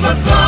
the God.